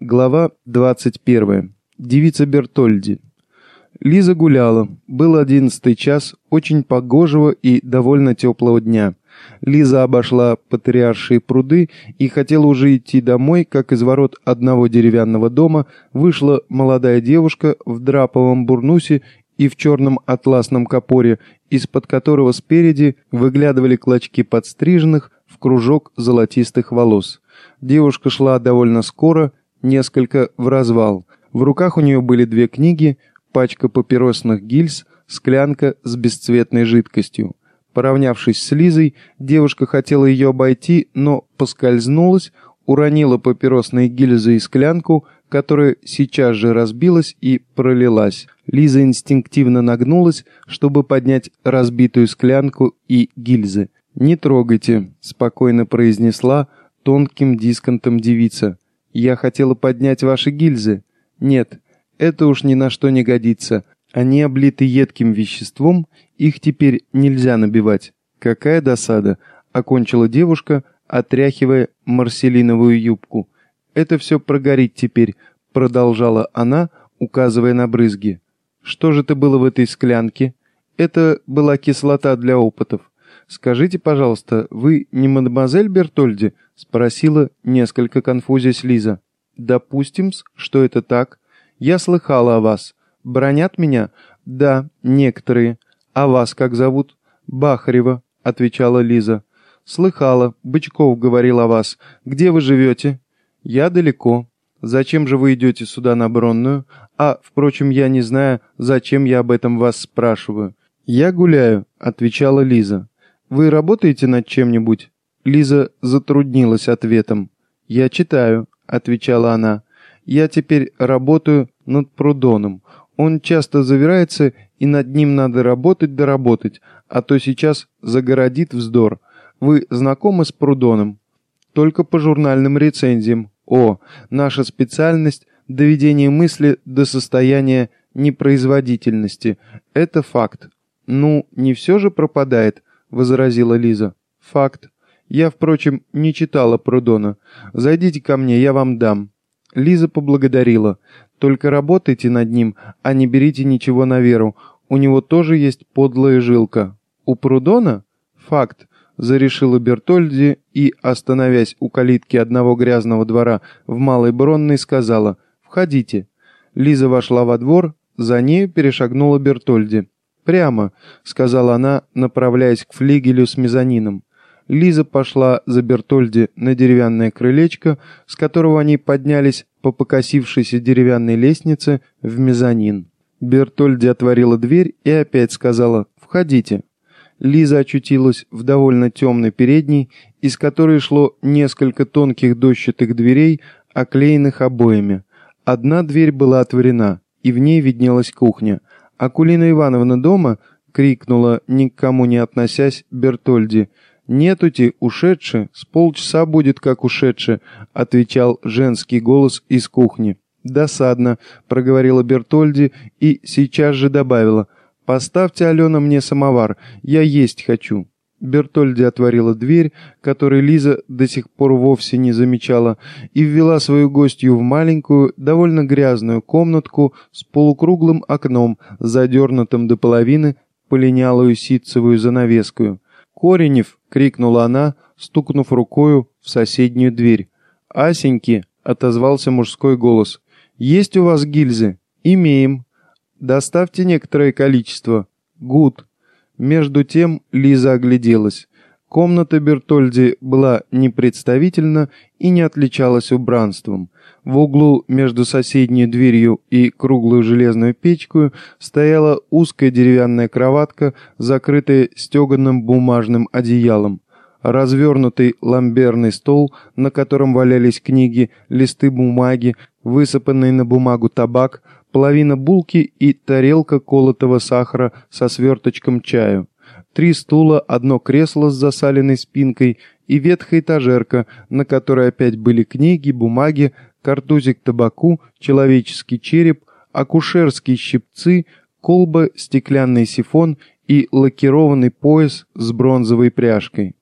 Глава 21. Девица Бертольди. Лиза гуляла. Был одиннадцатый час очень погожего и довольно теплого дня. Лиза обошла патриаршие пруды и хотела уже идти домой, как из ворот одного деревянного дома вышла молодая девушка в драповом бурнусе и в черном атласном капоре, из-под которого спереди выглядывали клочки подстриженных в кружок золотистых волос. Девушка шла довольно скоро, несколько в развал. В руках у нее были две книги, пачка папиросных гильз, склянка с бесцветной жидкостью. Поравнявшись с Лизой, девушка хотела ее обойти, но поскользнулась, уронила папиросные гильзы и склянку, которая сейчас же разбилась и пролилась. Лиза инстинктивно нагнулась, чтобы поднять разбитую склянку и гильзы. «Не трогайте», — спокойно произнесла тонким дисконтом девица. Я хотела поднять ваши гильзы. Нет, это уж ни на что не годится. Они облиты едким веществом, их теперь нельзя набивать. Какая досада, окончила девушка, отряхивая марселиновую юбку. Это все прогорит теперь, продолжала она, указывая на брызги. Что же это было в этой склянке? Это была кислота для опытов. Скажите, пожалуйста, вы не мадемуазель Бертольди? Спросила, несколько конфузясь Лиза. допустим что это так. Я слыхала о вас. Бронят меня? Да, некоторые. А вас как зовут? Бахарева, отвечала Лиза. Слыхала, Бычков говорил о вас. Где вы живете? Я далеко. Зачем же вы идете сюда на Бронную? А, впрочем, я не знаю, зачем я об этом вас спрашиваю. Я гуляю, отвечала Лиза. Вы работаете над чем-нибудь? Лиза затруднилась ответом. «Я читаю», — отвечала она. «Я теперь работаю над Прудоном. Он часто завирается, и над ним надо работать доработать, а то сейчас загородит вздор. Вы знакомы с Прудоном?» «Только по журнальным рецензиям. О, наша специальность — доведение мысли до состояния непроизводительности. Это факт». «Ну, не все же пропадает», — возразила Лиза. «Факт. Я, впрочем, не читала Прудона. Зайдите ко мне, я вам дам». Лиза поблагодарила. «Только работайте над ним, а не берите ничего на веру. У него тоже есть подлая жилка». «У Прудона?» «Факт», — зарешила Бертольди и, остановясь у калитки одного грязного двора в Малой Бронной, сказала «Входите». Лиза вошла во двор, за нею перешагнула Бертольди. «Прямо», — сказала она, направляясь к флигелю с мезонином. Лиза пошла за Бертольди на деревянное крылечко, с которого они поднялись по покосившейся деревянной лестнице в мезонин. Бертольди отворила дверь и опять сказала «Входите». Лиза очутилась в довольно темной передней, из которой шло несколько тонких дощатых дверей, оклеенных обоями. Одна дверь была отворена, и в ней виднелась кухня. «Акулина Ивановна дома?» — крикнула, никому не относясь, Бертольди — «Нетути, ушедши, с полчаса будет как ушедши», — отвечал женский голос из кухни. «Досадно», — проговорила Бертольди и сейчас же добавила. «Поставьте, Алена, мне самовар, я есть хочу». Бертольди отворила дверь, которой Лиза до сих пор вовсе не замечала, и ввела свою гостью в маленькую, довольно грязную комнатку с полукруглым окном, задернутым до половины полинялую ситцевую занавеску. «Коренев!» — крикнула она, стукнув рукою в соседнюю дверь. «Асеньки!» — отозвался мужской голос. «Есть у вас гильзы?» «Имеем». «Доставьте некоторое количество». «Гуд». Между тем Лиза огляделась. Комната Бертольди была непредставительна и не отличалась убранством. В углу между соседней дверью и круглой железной печкой стояла узкая деревянная кроватка, закрытая стеганым бумажным одеялом. Развернутый ламберный стол, на котором валялись книги, листы бумаги, высыпанный на бумагу табак, половина булки и тарелка колотого сахара со сверточком чаю три стула, одно кресло с засаленной спинкой и ветхая этажерка, на которой опять были книги, бумаги, картузик табаку, человеческий череп, акушерские щипцы, колба, стеклянный сифон и лакированный пояс с бронзовой пряжкой.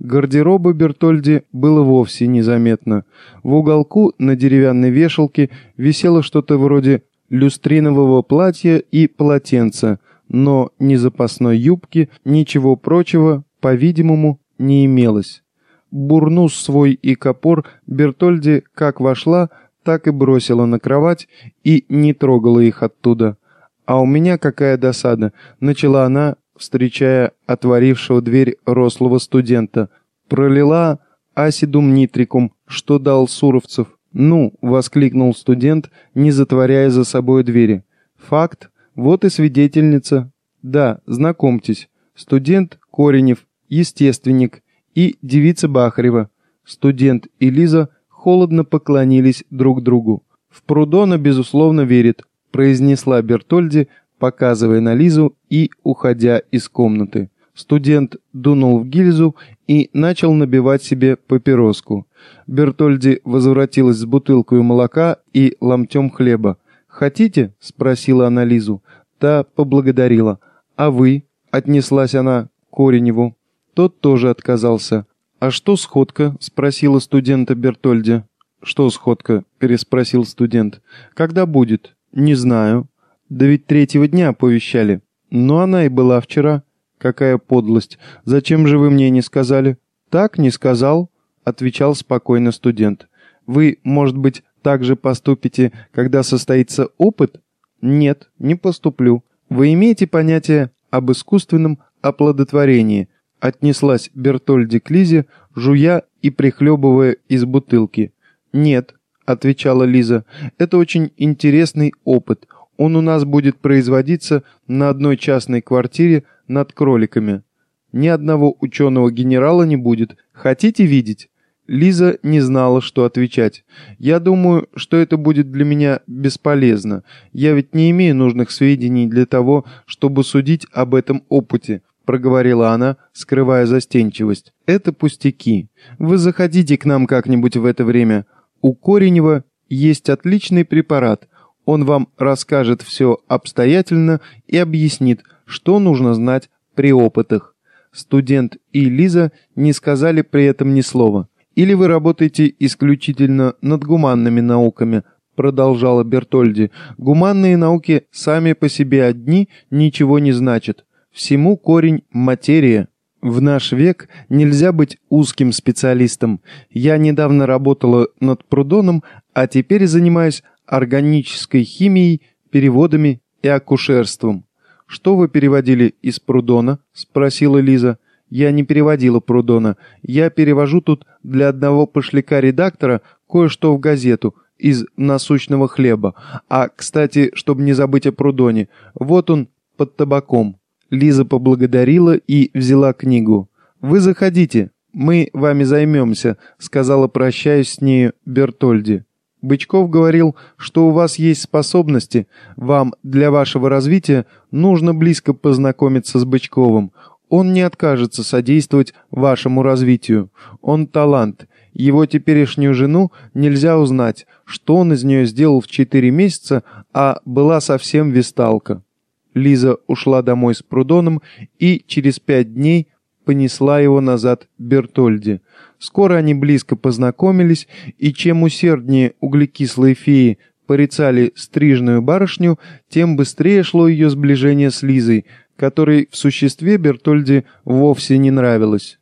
Гардероба Бертольди было вовсе незаметно. В уголку на деревянной вешалке висело что-то вроде люстринового платья и полотенца, но ни запасной юбки, ничего прочего, по-видимому, не имелось. Бурнус свой и копор Бертольди как вошла, так и бросила на кровать и не трогала их оттуда. А у меня какая досада, начала она, встречая отворившего дверь рослого студента. Пролила асидум нитрикум, что дал Суровцев. «Ну!» — воскликнул студент, не затворяя за собой двери. «Факт. Вот и свидетельница. Да, знакомьтесь. Студент Коренев, естественник, и девица Бахарева. Студент и Лиза холодно поклонились друг другу. «В Прудона, безусловно, верит», — произнесла Бертольди, показывая на Лизу и уходя из комнаты. Студент дунул в гильзу и начал набивать себе папироску. Бертольди возвратилась с бутылкой молока и ломтем хлеба. «Хотите?» — спросила она Лизу. Та поблагодарила. «А вы?» — отнеслась она к Кореневу. Тот тоже отказался. «А что сходка?» — спросила студента Бертольди. «Что сходка?» — переспросил студент. «Когда будет?» «Не знаю». «Да ведь третьего дня оповещали». «Но она и была вчера». «Какая подлость! Зачем же вы мне не сказали?» «Так, не сказал», — отвечал спокойно студент. «Вы, может быть, так же поступите, когда состоится опыт?» «Нет, не поступлю. Вы имеете понятие об искусственном оплодотворении?» Отнеслась Бертольди к Лизе, жуя и прихлебывая из бутылки. «Нет», — отвечала Лиза, — «это очень интересный опыт. Он у нас будет производиться на одной частной квартире над кроликами. Ни одного ученого-генерала не будет. Хотите видеть?» Лиза не знала, что отвечать. «Я думаю, что это будет для меня бесполезно. Я ведь не имею нужных сведений для того, чтобы судить об этом опыте», — проговорила она, скрывая застенчивость. «Это пустяки. Вы заходите к нам как-нибудь в это время. У Коренева есть отличный препарат. Он вам расскажет все обстоятельно и объяснит, что нужно знать при опытах. Студент и Лиза не сказали при этом ни слова. «Или вы работаете исключительно над гуманными науками», продолжала Бертольди. «Гуманные науки сами по себе одни ничего не значат. Всему корень – материя». В наш век нельзя быть узким специалистом. Я недавно работала над Прудоном, а теперь занимаюсь органической химией, переводами и акушерством. «Что вы переводили из Прудона?» – спросила Лиза. «Я не переводила Прудона. Я перевожу тут для одного пошляка-редактора кое-что в газету из насущного хлеба. А, кстати, чтобы не забыть о Прудоне, вот он под табаком». Лиза поблагодарила и взяла книгу. «Вы заходите, мы вами займемся», — сказала, прощаясь с нею Бертольди. Бычков говорил, что у вас есть способности, вам для вашего развития нужно близко познакомиться с Бычковым. Он не откажется содействовать вашему развитию. Он талант. Его теперешнюю жену нельзя узнать, что он из нее сделал в четыре месяца, а была совсем висталка. Лиза ушла домой с Прудоном и через пять дней понесла его назад Бертольди. Скоро они близко познакомились, и чем усерднее углекислые феи порицали стрижную барышню, тем быстрее шло ее сближение с Лизой, которой в существе Бертольди вовсе не нравилось.